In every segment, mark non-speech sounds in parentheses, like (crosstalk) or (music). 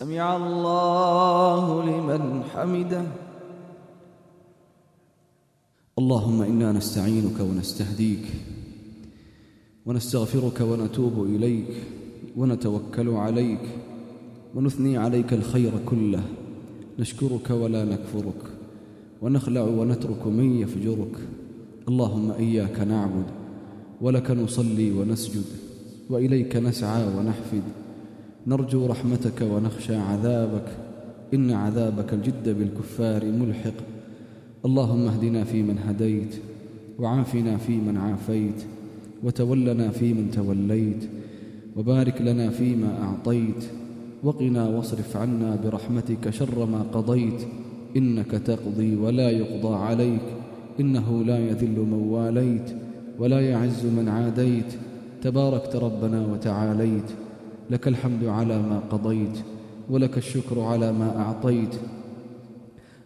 سمع الله لمن حمده. اللهم إنا نستعينك ونستهديك ونستغفرك ونتوب إليك ونتوكل عليك ونثني عليك الخير كله. نشكرك ولا نكفرك ونخلع ونترك من يفجرك. اللهم إياك نعبد ولك نصلي ونسجد وإليك نسعى ونحفد. نرجو رحمتك ونخشى عذابك. إن عذابك الجد بالكفار ملحق. اللهم اهدنا فيمن هديت وعافنا فيمن عافيت وتولنا فيمن توليت وبارك لنا فيما أعطيت وقنا واصرف عنا برحمتك شر ما قضيت. إنك تقضي ولا يقضى عليك إنه لا يذل من واليت ولا يعز من عاديت. تباركت ربنا وتعاليت. لك الحمد على ما قضيت ولك الشكر على ما أعطيت.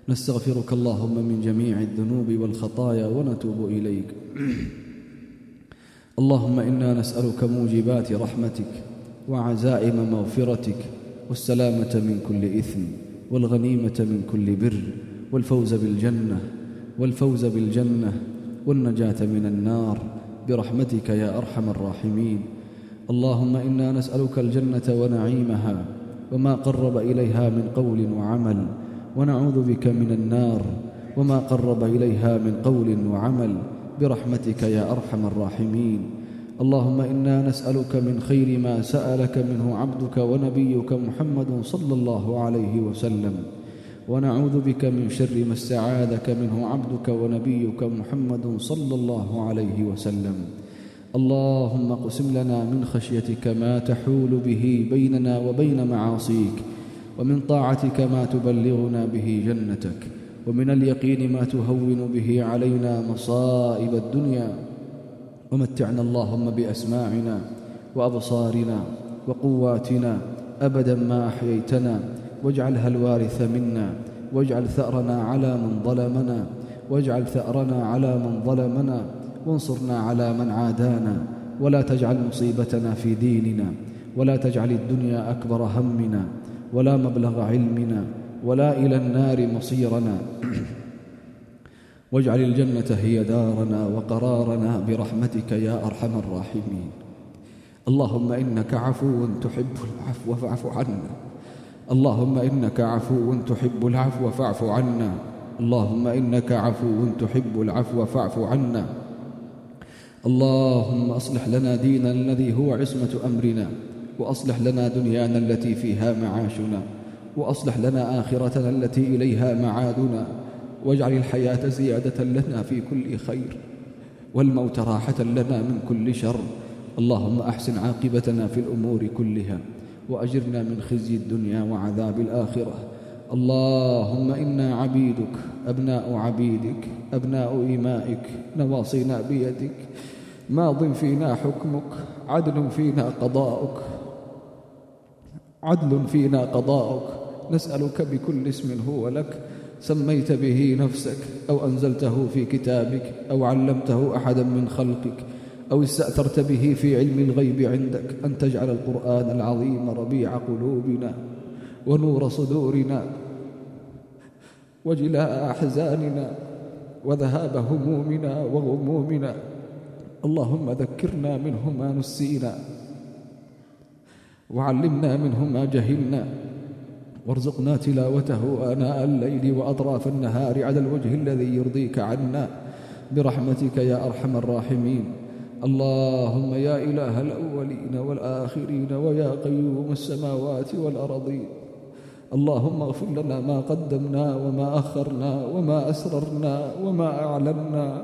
نستغفرك اللهم من جميع الذنوب والخطايا ونتوب إليك. اللهم إنا نسألك موجبات رحمتك وعزائم مغفرتك والسلامة من كل إثم والغنيمة من كل بر والفوز بالجنة والفوز بالجنة والنجاة من النار. برحمتك يا أرحم الراحمين. اللهم إنا نسألك الجنة ونعيمها وما قرب إليها من قول وعمل ونعوذ بك من النار وما قرب إليها من قول وعمل برحمتك يا أرحم الراحمين. اللهم إنا نسألك من خير ما سألك منه عبدك ونبيك محمد صلى الله عليه وسلم. ونعوذ بك من شر ما استعاذك منه عبدك ونبيك محمد صلى الله عليه وسلم. اللهم اقسم لنا من خشيتك ما تحول به بيننا وبين معاصيك ومن طاعتك ما تبلغنا به جنتك ومن اليقين ما تهون به علينا مصائب الدنيا. ومتعنا اللهم بأسماعنا وأبصارنا وقواتنا أبدا ما أحييتنا واجعلها الوارث منا واجعل ثأرنا على من ظلمنا واجعل ثأرنا على من ظلمنا. وانصرنا على من عادانا ولا تجعل مصيبتنا في ديننا ولا تجعل الدنيا أكبر همنا ولا مبلغ علمنا ولا إلى النار مصيرنا. (clears throat) واجعل الجنة هي دارنا وقرارنا برحمتك يا أرحم الراحمين. اللهم إنك عفو تحب العفو فاعف عنا. اللهم إنك عفو تحب العفو فاعف عنا. اللهم إنك عفو تحب العفو فاعف عنا. اللهم أصلح لنا ديننا الذي هو عصمة أمرنا وأصلح لنا دنيانا التي فيها معاشنا وأصلح لنا آخرتنا التي إليها معادنا واجعل الحياة زيادة لنا في كل خير والموت راحة لنا من كل شر. اللهم أحسن عاقبتنا في الأمور كلها وأجرنا من خزي الدنيا وعذاب الآخرة. اللهم إنا عبيدك أبناء عبيدك أبناء إمائك نواصينا بيدك ماض فينا حكمك عدل فينا قضاؤك عدل فينا قضاؤك نسألك بكل اسم هو لك سميت به نفسك أو أنزلته في كتابك أو علمته أحدا من خلقك أو استأثرت به في علم الغيب عندك أن تجعل القرآن العظيم ربيع قلوبنا. ونور صدورنا وجلاء أحزاننا وذهاب همومنا وغمومنا. اللهم ذكرنا منه ما نسينا وعلمنا منه ما جهلنا. وارزقنا تلاوته آناء الليل وأطراف النهار على الوجه الذي يرضيك عنا. برحمتك يا أرحم الراحمين. اللهم يا إله الأولين والآخرين ويا قيوم السماوات والأرضين. اللهم اغفر لنا ما قدمنا وما أخرنا وما أسررنا وما أعلنا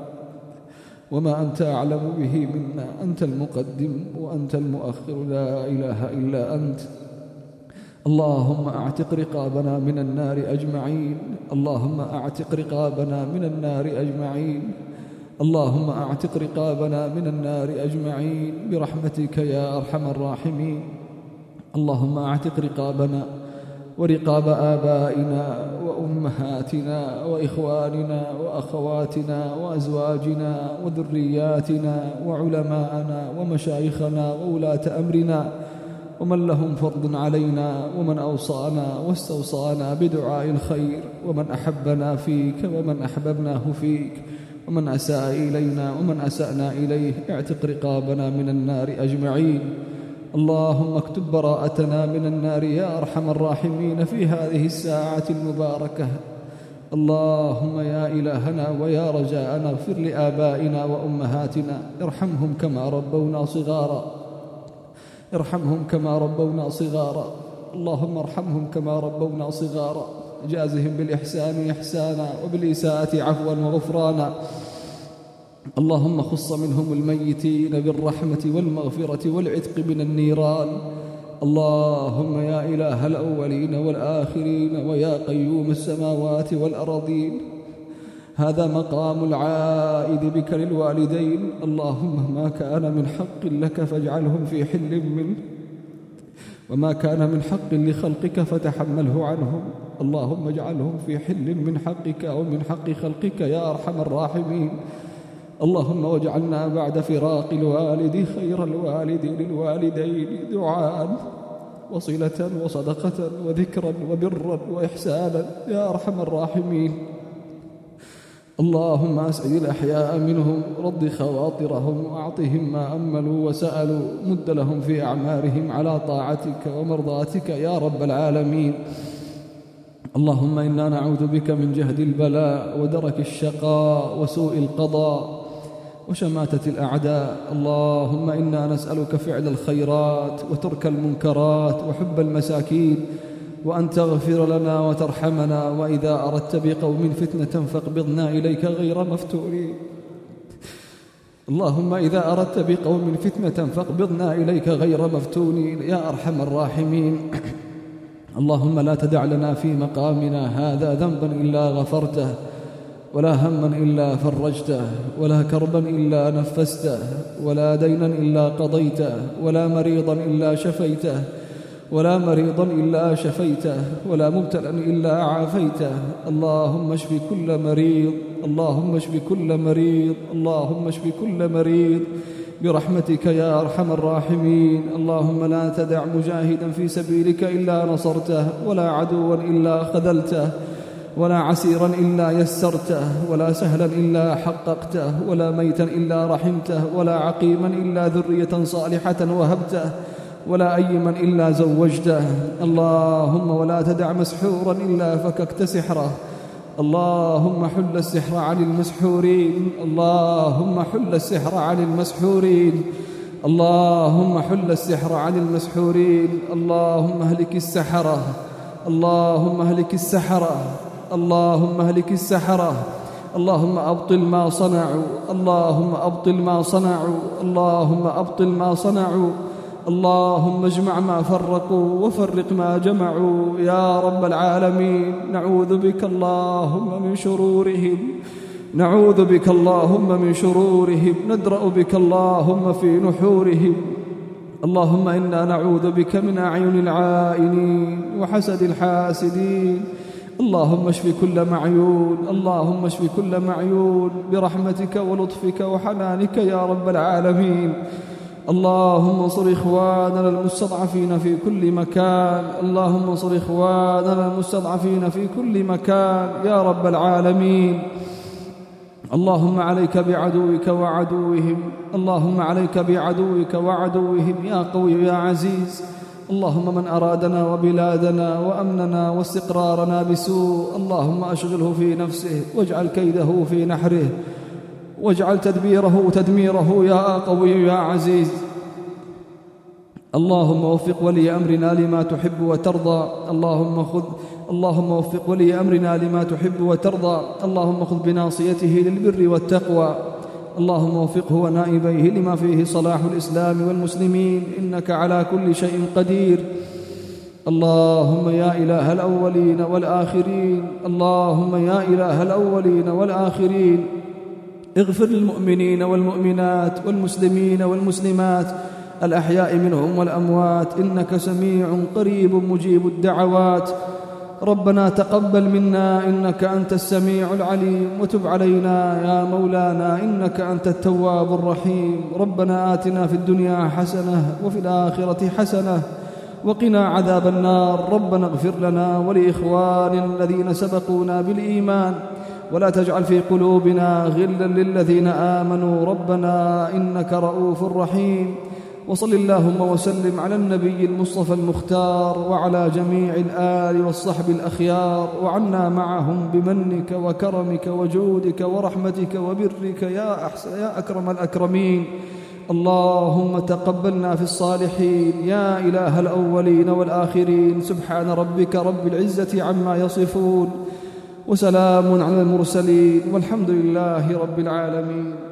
وما أنت أعلم به منا. أنت المقدم وأنت المؤخر. لا إله إلا أنت. اللهم أعتق رقابنا من النار أجمعين. اللهم أعتق رقابنا من النار أجمعين. اللهم أعتق رقابنا من النار أجمعين. برحمتك يا أرحم الراحمين. اللهم أعتق رقابنا ورقاب آبائنا وأمهاتنا وإخواننا وأخواتنا وأزواجنا وذرياتنا وعلماءنا ومشايخنا وولاة أمرنا ومن لهم فضل علينا ومن أوصانا واستوصانا بدعاء الخير ومن أحبنا فيك ومن أحببناه فيك ومن أساء إلينا ومن أسأنا إليه اعتق رقابنا من النار أجمعين اللهم اكتب براءتنا من النار يا أرحم الراحمين في هذه الساعة المباركة. اللهم يا إلهنا ويا رجاءنا اغفر لآبائنا وأمهاتنا. ارحمهم كما ربونا صغارا. ارحمهم كما ربونا صغارا. اللهم ارحمهم كما ربونا صغارا. جازهم بالإحسان إحسانا وبالإساءة عفوا وغفرانا. اللهم خص منهم الميتين بالرحمة والمغفرة والعتق من النيران. اللهم يا إله الأولين والآخرين ويا قيوم السماوات والأرضين. هذا مقام العائد بك للوالدين. اللهم ما كان من حق لك فاجعلهم في حل منه. وما كان من حق لخلقك فتحمله عنهم. اللهم اجعلهم في حل من حقك أو من حق خلقك يا أرحم الراحمين. اللهم واجعلنا بعد فراق الوالد خير الوالد للوالدين دعاء وصلة وصدقة وذكرا وبرا وإحسانا يا أرحم الراحمين. اللهم أسعد الأحياء منهم رد خواطرهم وأعطهم ما أملوا وسألوا مد لهم في أعمارهم على طاعتك ومرضاتك يا رب العالمين. اللهم إنا نعوذ بك من جهد البلاء ودرك الشقاء وسوء القضاء وشماتة الأعداء. اللهم إنا نسألك فعل الخيرات وترك المنكرات وحب المساكين وأن تغفر لنا وترحمنا وإذا أردت بقوم فتنة فاقبضنا إليك غير مفتونين. اللهم إذا أردت بقوم فتنة فاقبضنا إليك غير مفتونين. يا أرحم الراحمين. اللهم لا تدع لنا في مقامنا هذا ذنبا إلا غفرته. ولا هما إلا فرجته ولا كربا إلا نفسته ولا دينا إلا قضيته ولا مريضا إلا شفيته ولا مريضا إلا شفيته ولا مبتلا إلا عافيته. اللهم اشف كل مريض اللهم اشف كل مريض اللهم اشف كل مريض. برحمتك يا أرحم الراحمين. اللهم لا تدع مجاهدا في سبيلك إلا نصرته ولا عدوا إلا خذلته. ولا عسيرا إلا يسرته ولا سهلا إلا حققته ولا ميتا إلا رحمته ولا عقيما إلا ذرية صالحة وهبته ولا أيما إلا زوجته. اللهم ولا تدع مسحورا إلا فككت سحره. اللهم حل السحر عن المسحورين. اللهم حل السحر عن المسحورين. اللهم حل السحر عن المسحورين. اللهم اهلك السحرة. اللهم اهلك السحرة. اللهم اهلك السحرة. اللهم أبطل ما صنعوا. اللهم أبطل ما صنعوا. اللهم أبطل ما صنعوا. اللهم اجمع ما فرقوا وفرق ما جمعوا. يا رب العالمين نعوذ بك اللهم من شرورهم. نعوذ بك اللهم من شرورهم. ندرأ بك اللهم في نحورهم. اللهم إنا نعوذ بك من أعين العائنين وحسد الحاسدين. اللهم اشف كل معيون اللهم اشف كل معيون برحمتك ولطفك وحنانك يا رب العالمين. اللهم انصر إخواننا المستضعفين في كل مكان اللهم انصر إخواننا المستضعفين في كل مكان يا رب العالمين. اللهم عليك بعدوك وعدوهم اللهم عليك بعدوك وعدوهم يا قوي يا عزيز. اللهم من أرادنا وبلادنا وأمننا واستقرارنا بسوء اللهم أشغله في نفسه واجعل كيده في نحره واجعل تدبيره تدميره يا قوي يا عزيز. اللهم وفق ولي أمرنا لما تحب وترضى. اللهم خذ اللهم وفق ولي أمرنا لما تحب وترضى. اللهم خذ بناصيته للبر والتقوى. اللهم وفقه ونائبيه لما فيه صلاح الإسلام والمسلمين إنك على كل شيء قدير. اللهم يا إله الأولين والآخرين اللهم يا إله الأولين والآخرين. اغفر للمؤمنين والمؤمنات والمسلمين والمسلمات الأحياء منهم والأموات إنك سميع قريب مجيب الدعوات. ربنا تقبل منا إنك أنت السميع العليم وتب علينا يا مولانا إنك أنت التواب الرحيم. ربنا آتنا في الدنيا حسنة وفي الآخرة حسنة وقنا عذاب النار. ربنا اغفر لنا ولإخواننا الذين سبقونا بالإيمان. ولا تجعل في قلوبنا غلا للذين آمنوا. ربنا إنك رؤوف رحيم. وصل اللهم وسلم على النبي المصطفى المختار وعلى جميع الآل والصحب الأخيار وعنا معهم بمنك وكرمك وجودك ورحمتك وبرك يا أحسن يا أكرم الأكرمين. اللهم تقبلنا في الصالحين. يا إله الأولين والآخرين. سبحان ربك رب العزة عما يصفون. وسلام على المرسلين. والحمد لله رب العالمين.